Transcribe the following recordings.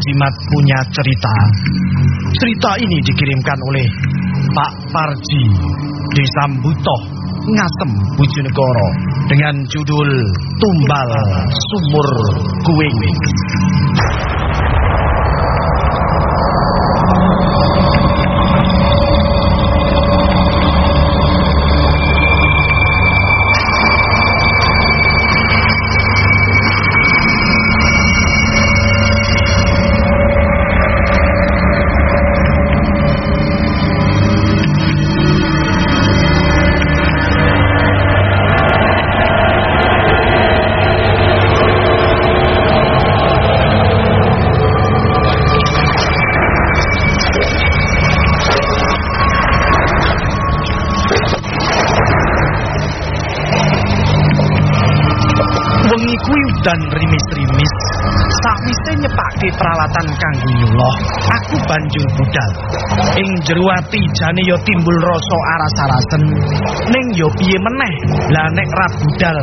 Jimat punya cerita. Cerita ini dikirimkan oleh Pak Parji Desa Mbutoh, Ngasem, Bojonegoro dengan judul Tumbal Sumur Kuing. para peralatan kanggo nyuloh, aku banjur budal. Ing jero ati jane ya timbul rasa aras-arasen. Ning ya piye meneh? Lah nek ra budal,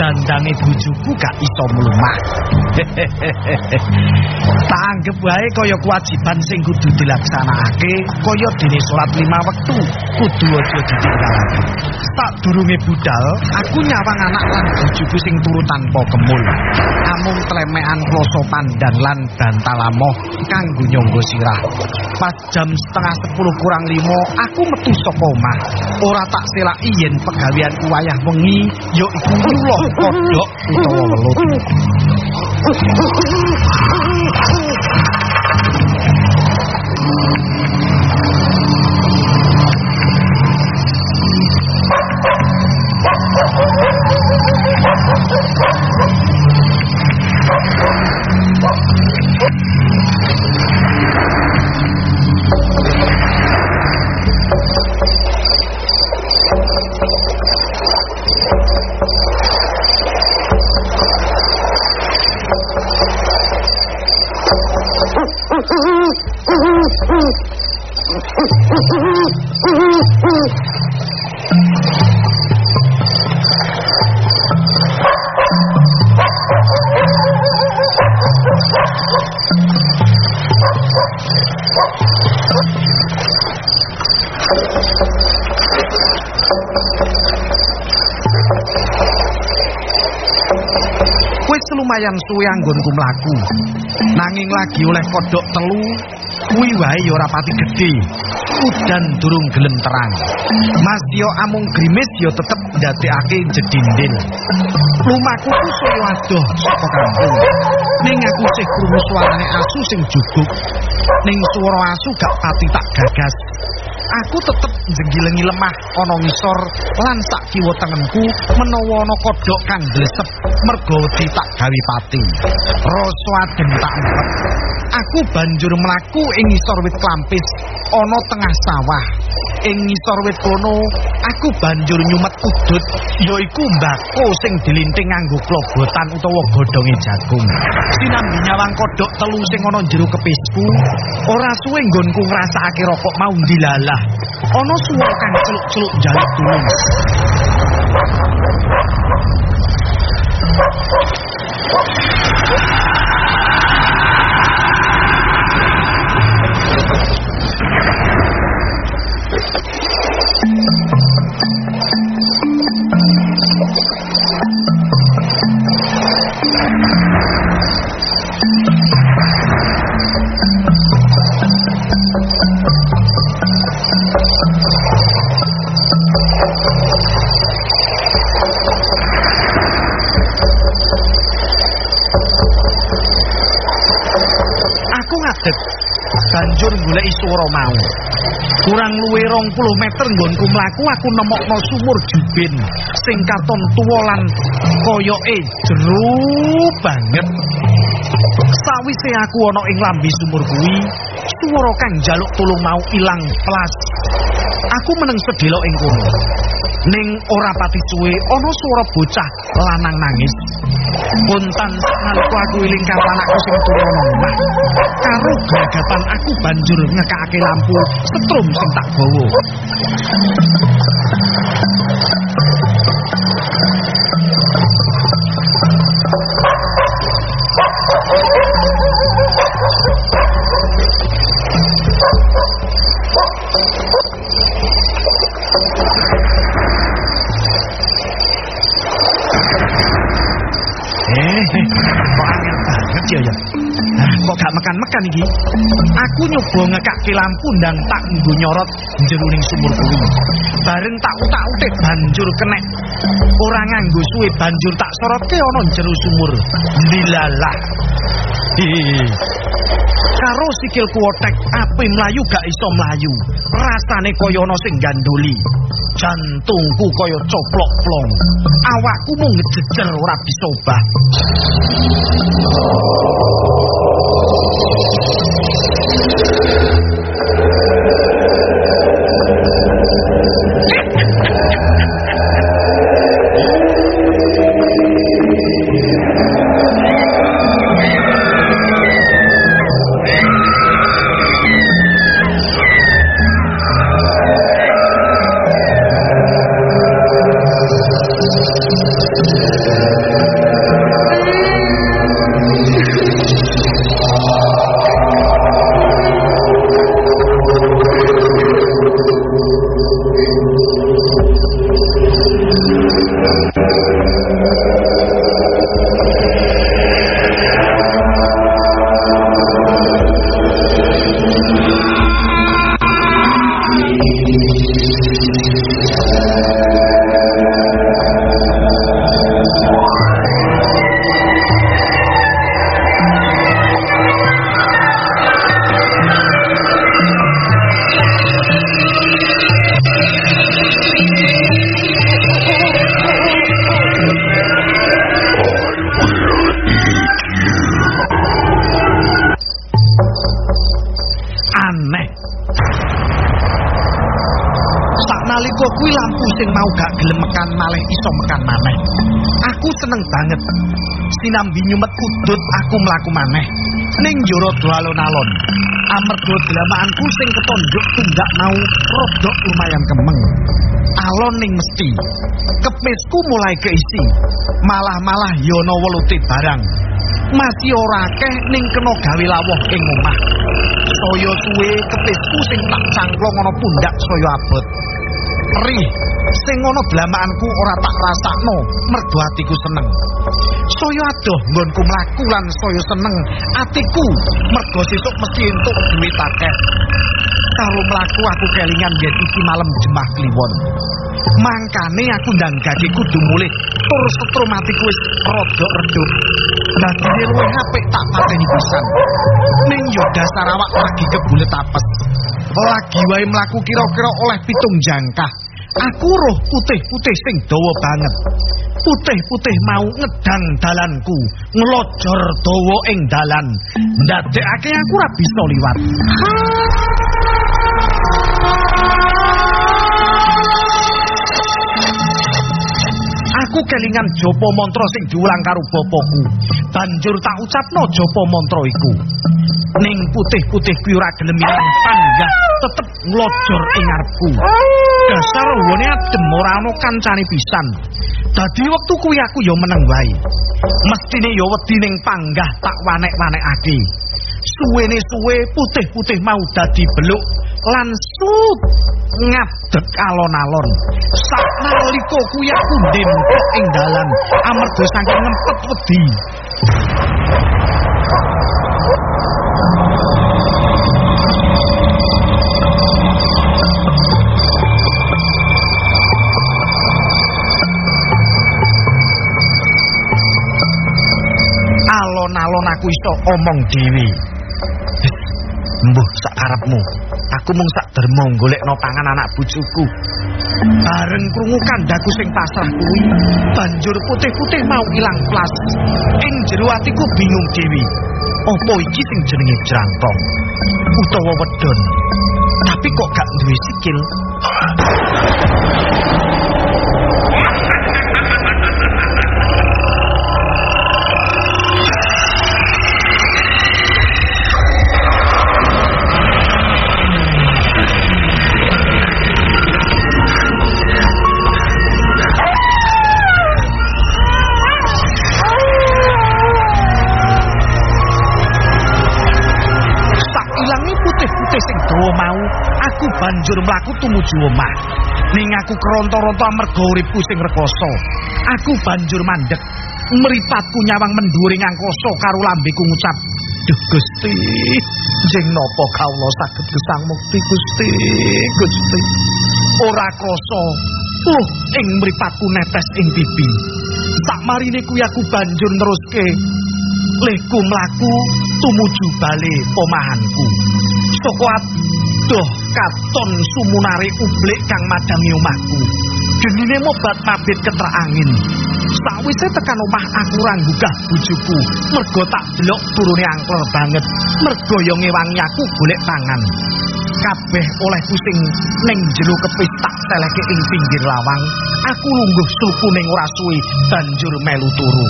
dandange bojoku gak iso mlumah. tak anggap wae kaya kewajiban sing kudu dilaksanakake, kaya dene salat lima wektu kudu aja ditinggalake. Tak durunge budal, aku nyawang anak lan bojoku sing turu tanpa kemul. Amung tlemekan kloso pandan lan bantalamoh kanggo nyangga sirah. Pas jam setengah sepuluh kurang limo, aku metu saka omah. Ora tak selaki yen pegawean wayah wengi ya iku nyuloh kodhok utawa welut. Wis lumayan suwe anggonku mlaku. Nanging lagi oleh kodhok telu, kuwi wae ya ora pati gedhe. Udan durung gelem terang. Mas yo amung grimis yo tetep ndadekake jedindil. Lumaku ku suwe adoh saka kampung. Ning aku sih krungu suarane asu sing juguk. Ning swara asu gak pati tak gagas. Aku tetep njenggilengi lemah ana ngisor lan sak kiwa tengenku menawa ana kodhok kang blesep merga wedi tak gawe pati. Rasa adem tak empet. Aku banjur mlaku ing ngisor wit klampis ana tengah sawah. Ing ngisor wit kono aku banjur nyumet udut yaiku mbako sing dilinting nganggo klobotan utawa godhonge jagung. Sinambi nyawang kodhok telu sing ana jero kepisku, ora suwe nggonku ngrasakake rokok mau dilalah. Ana suara kang celuk-celuk jaluk tulung. Aku banjur goleki swara mau. Kurang luwih 20 meter nggonku mlaku aku nemokno sumur jubin sing katon tuwa lan koyoke jero banget. Sawise aku ana ing lambi sumur kuwi, swara kang njaluk tulung mau ilang plas. Aku meneng sedelok ing kono. Ning ora pati suwe ana swara bocah lanang nangis. Puntan nalika aku eling karo anakku sing turu ana omah. Karo gagapan aku banjur ngekake lampu setrum sing tak gawa. Makan iki. Aku nyoba ngekake lampu ndang tak nggo nyorot jeruning sumur kuwi. Bareng tak utak-utik banjur kenek. Ora nganggo suwe banjur tak sorotke ana jero sumur. Dilalah. Karo sikil kuotek ape mlayu gak iso mlayu. Rasane kaya ana sing ganduli. Jantungku kaya coplok plong. Awakku mung ngejejer ora bisa obah. Sinambi nyumet kudut aku mlaku maneh. Ning njero alon-alon. Amarga delamaanku sing ketonjuk tunggak mau rodok lumayan kemeng. Alon ning mesti. Kepisku mulai keisi. Malah-malah yono welute barang. Masih ora akeh ning kena gawe lawuh ing omah. Saya suwe kepisku sing tak cangklong ana pundak saya abot perih sing ngono blamaanku ora tak rasakno mergo atiku seneng. Saya adoh nggonku mlaku lan saya seneng atiku mergo sesuk mesti entuk duit akeh karo mlaku aku kelingan yen iki malam jemah kliwon. Mangkane aku ndang gaji kudu mulih tur setrum atiku wis rada redup. Dadi luwih apik tak pateni pisan. Ning yo dasar awak lagi kebulet apes lagi wae mlaku kira-kira oleh pitung jangkah aku roh putih-putih sing dawa banget. Putih-putih mau ngedang dalanku, ngelojor dawa ing dalan. Ndadekake aku ora bisa liwat. Aku kelingan jopo mantra sing diulang karo bapakku. Banjur tak ucapno jopo mantra iku. Ning putih-putih kuwi ora gelem tetep nglojor ing ngarepku. Dasar wone adem ora ana kancane pisan. Dadi wektu kuwi aku ya meneng wae. Mestine ya wedi ning panggah tak wanek-wanekake. Suwene suwe putih-putih mau dadi beluk lan sut ngadeg alon-alon. Saknalika kuwi aku ndempok ing dalan amarga saking ngempet wedi. Aku iso omong dhewe. Mbuh sak arepmu. Aku mung sak dermo golekno pangan anak bojoku. Bareng krungu kandaku sing pasrah kuwi, banjur putih-putih mau ilang plas. Ing jero atiku bingung dhewe. Apa iki sing jenenge jrantong utawa wedon? Tapi kok gak duwe sikil? Banjur mlaku tumuju omah. Ning aku keronto-ronto amarga uripku sing rekoso. Aku banjur mandek. Mripatku nyawang menduring angkasa karo lambeku ngucap, "Duh Gusti, jeng napa kawula saged gesang mukti Gusti, Gusti." Ora krasa, uh ing mripatku netes ing pipi. Sak marine kuwi aku banjur neruske lehku mlaku tumuju bali omahanku. Soko adoh katon sumunare ublik kang madangi omahku. Genine mobat mabit ketra angin. Sawise tekan omah aku ora nggugah bojoku, mergo tak delok turune angkel banget. Mergo yo ngewangi aku golek tangan. Kabeh oleh pusing ning jero kepis tak seleke ing pinggir lawang. Aku lungguh suku ning ora suwi banjur melu turu.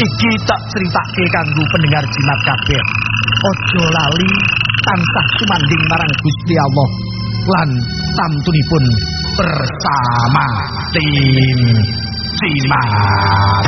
Iki tak critake kanggo pendengar jimat kabeh. Aja lali tansah sumanding marang Gusti Allah lan tamtunipun bersama tim jimat.